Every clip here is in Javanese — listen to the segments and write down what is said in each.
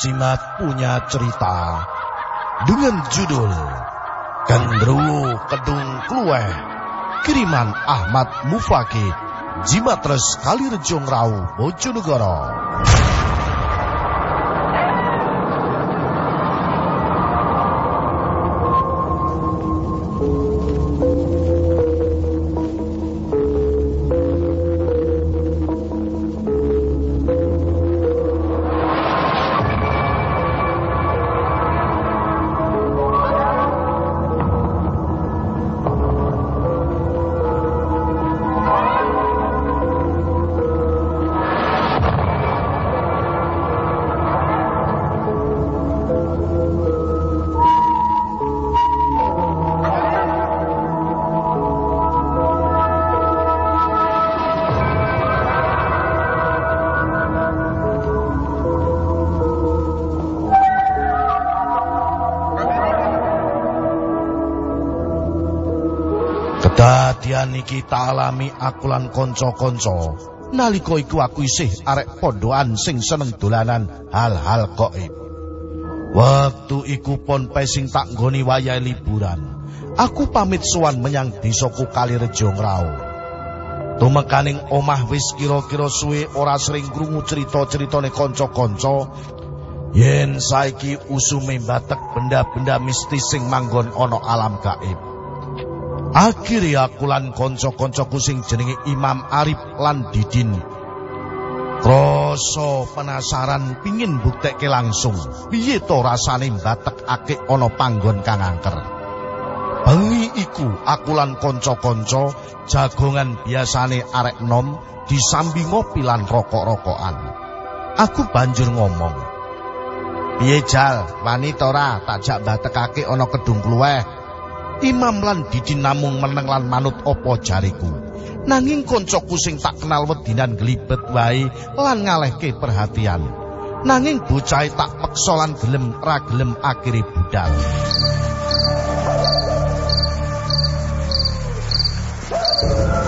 tim Jimat punya cerita dengan judul Gendruwo Kedung Kluweh kiriman Ahmad Mufakid Jimatres Kalirejo Ngrau Bojonegoro. Kedadian iki tak alami aku lan kanca-kanca. Nalika iku aku isih arek pondokan sing seneng dolanan hal-hal gaib. Waktu iku pon pesing tak nggoni wayahe liburan. Aku pamit sowan menyang desaku Kalirejo Ngrau. Tumekaning omah wis kira-kira suwe ora sering krungu cerita-ceritane kanca-kanca yen saiki usume batek benda-benda mistis sing manggon ana alam gaib. Akhirnya aku lan konco-koncoku sing jenenge Imam Arif lan Didin. Kroso penasaran pingin buktekke langsung. Piye to rasane mbatekake ana panggon kang angker. Bengi iku aku lan konco-konco jagongan biasane arek nom disambi ngopi lan rokok-rokokan. Aku banjur ngomong. Piye jal, wani tora takjak mbatekake ana kedung kluweh. Imam lan Didin namung meneng lan manut apa jariku. Nanging koncoku sing tak kenal wedinan glibet wae lan ngalehke perhatian. Nanging bocah tak peksa lan gelem ra gelem akhire budal. Bengi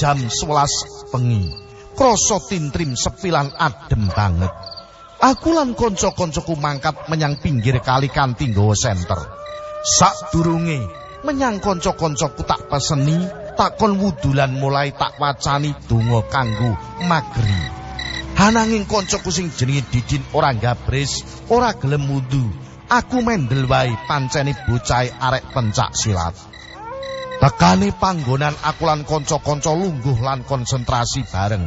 jam 11 bengi. Krasa tintrim sepilan adem banget. Aku lan kanca-kancaku mangkat menyang pinggir kali kanthi nggawa senter. Sadurunge menyang kanca-kancaku tak peseni, takon wudulan mulai tak wacani donga kanggo magri. Hananging kancaku sing jenenge Didin ora gabres, ora gelem wudu. Aku mendel wae panceni bocah arek pencak silat. Tekane panggonan aku lan kanca-kanca lungguh lan konsentrasi bareng.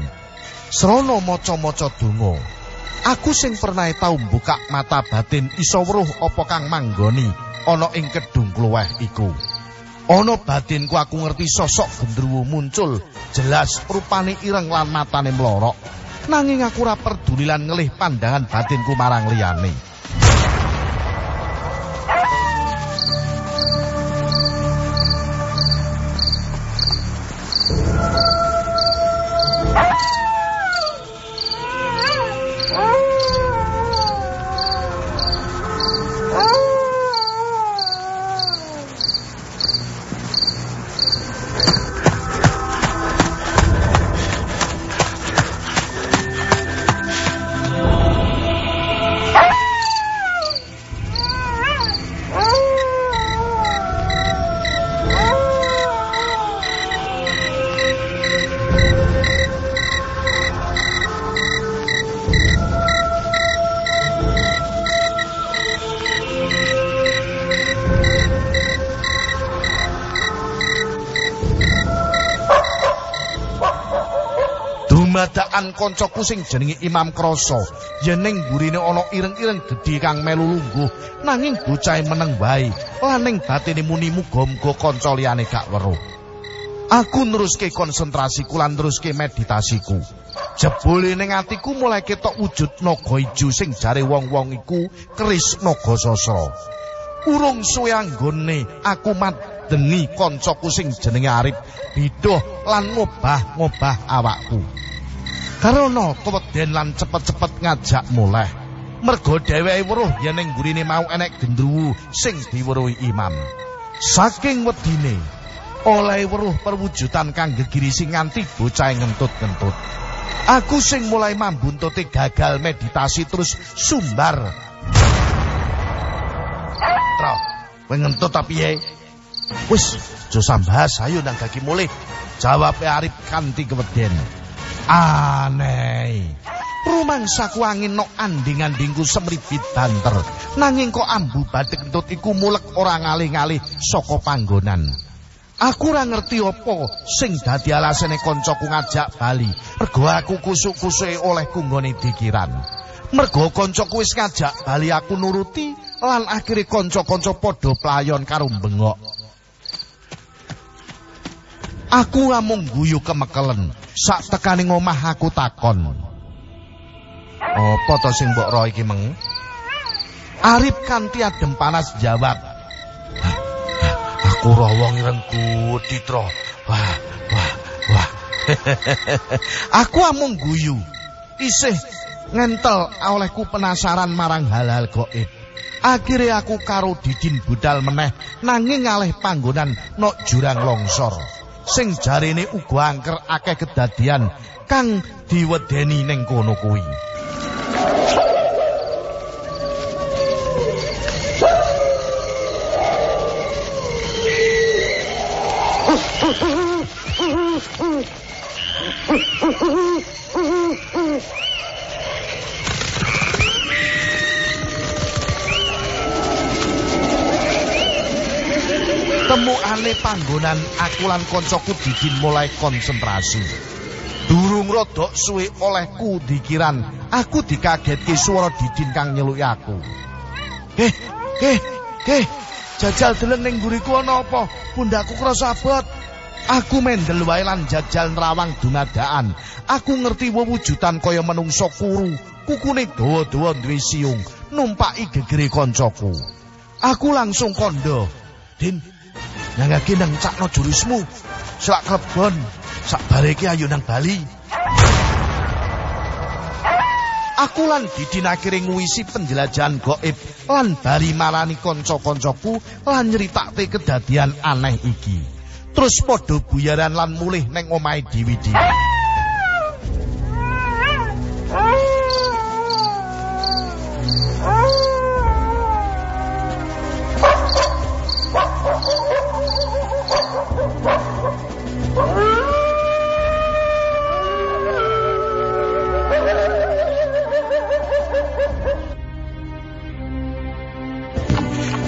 Srana maca-maca donga. Aku sing pernah tau buka mata batin iso weruh apa kang manggoni ana ing kedung kluweh iku. Ana batinku aku ngerti sosok gendruwo muncul, jelas rupane ireng lan matane mlorok. Nanging aku ora peduli lan ngelih pandangan batinku marang liyane. Kancaku sing jenenge Imam Krasa. Yen ning burine ana ireng-ireng gedhe kang melu lungguh nanging bocah meneng wae lan ning batine muni muga-muga kanca liyane gak weruh. Aku neruske konsentrasiku lan neruske meditasiku. Jebule ning atiku mulai ketok wujud naga ijo sing jare wong-wong iku keris naga sasra. Urung suwe anggone aku madeni kancaku sing jenenge Arif bidoh lan ngobah-ngobah awakku Karena keweden lan cepet-cepet ngajak mulai. Mergo dheweke weruh yen ning gurine mau enek gendruwu sing diweruhi imam. Saking wedine oleh weruh perwujudan kang gegiri sing nganti bocah ngentut-ngentut. Aku sing mulai mambuntuti gagal meditasi terus sumbar. Kowe ngentut tapi ye. Wis, aja sambahas ayo nang kaki mulih. Jawab Arif kanthi keweden. Aneh. Rumangsaku angin nok anding-andingku semribit banter. Nanging kok ambu batik entut iku mulek ora ngalih-ngalih saka panggonan. Aku ora ngerti apa sing dadi alasane kancaku ngajak bali. Mergo aku kusuk-kusuke oleh kunggone dikiran. Mergo kancaku wis ngajak bali aku nuruti lan akhire kanca-kanca padha playon karo bengok. Aku ngamung guyu kemekelen. Sak tekaning omah aku takon. Apa to sing mbok ro iki meng? Arif kanthi adem panas jawab. Aku roh wong irengku ditro. Wah, wah, wah. aku amung guyu. Isih ngentel olehku penasaran marang hal-hal gaib. Akhire aku karo Didin budal meneh nanging ngalih panggonan nok jurang longsor. Sing jarene uga angker akeh kedadian kang diwedeni ning kono kuwi. temukane panggonan aku lan kancaku didin mulai konsentrasi. Durung rodok suwe olehku dikiran, aku dikagetke swara didin kang nyeluki aku. Eh, eh, eh, jajal delen ning guriku ana apa? Pundakku krasa abot. Aku mendel wae lan jajal nerawang dumadaan. Aku ngerti wujudan kaya menungso kuru, kukune dawa-dawa duwe siung, numpaki gegere kancaku. Aku langsung kondo. Din, Nangake nang cakno jurismu. Sak klebon, sak bareke ayo nang Bali. Aku lan Didin akhire nguisi penjelajahan goib lan bali marani kanca-kancaku lan nyritakake kedadian aneh iki. Terus padha buyaran lan mulih neng omahe dewi-dewi.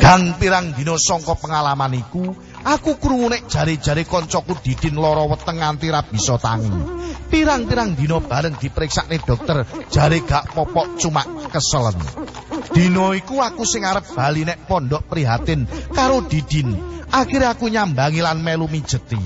Kang pirang dina sangka pengalaman iku, aku krungu nek jare-jare kancaku Didin lara weteng nganti ra bisa tangi. Pirang-pirang dina bareng diperiksakne dokter, jare gak popok cuma keselen. Dina iku aku sing arep bali nek pondok prihatin karo Didin. Akhire aku nyambangi lan melu mijeti.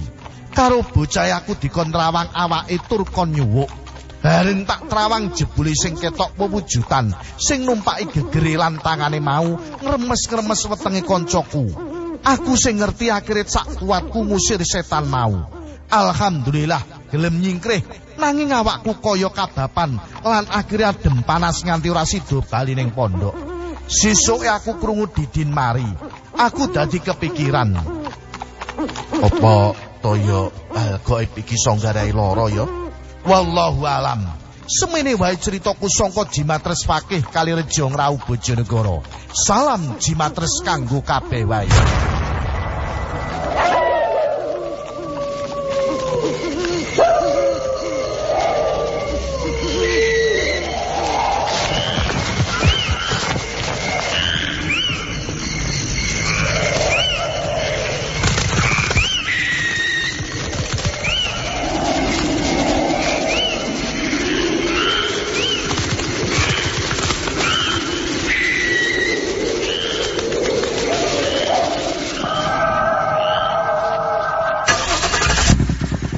Karo bocah aku dikon rawang awake tur kon nyuwuk. Bareng tak trawang jebule sing ketok pewujudan sing numpaki gegere lan tangane mau ngremes-ngremes wetenge koncoku. Aku sing ngerti akhire sak kuatku musir setan mau. Alhamdulillah gelem nyingkrih nanging awakku kaya kabapan lan akhire adem panas nganti ora sida bali ning pondok. Sesuke aku krungu didin mari. Aku dadi kepikiran. Apa toyo al gaib iki sanggarai lara ya? Wallahu alam. Semene wae critaku sangka Jimatres Fakih kali Rejo Ngrau Bojonegoro. Salam Jimatres kanggo kabeh wae.